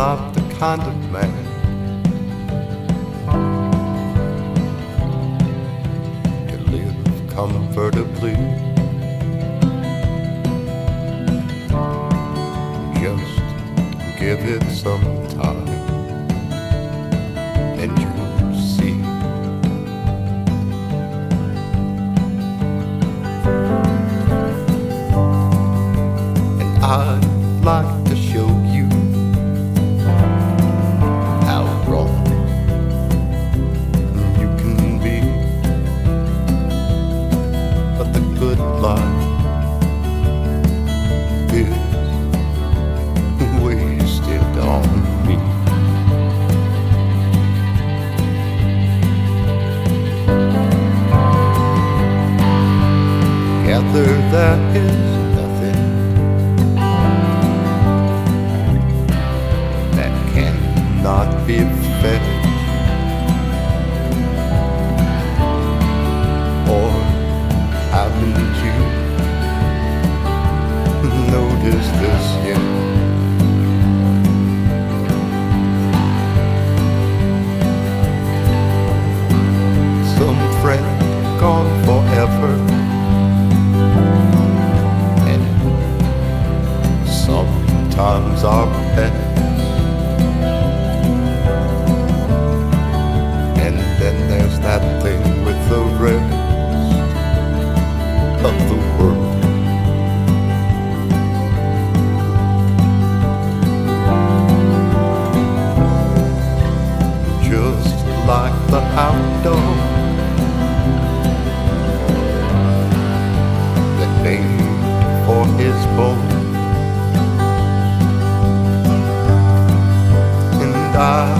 not the kind of man to live comfortably. Just give it some time and you'll see. And I'd like Gather that is nothing that cannot be fed. Or haven't you noticed this yet? times are past. And then there's that thing with the rest of the world. Just like the hound dog. that named for his bone voltar.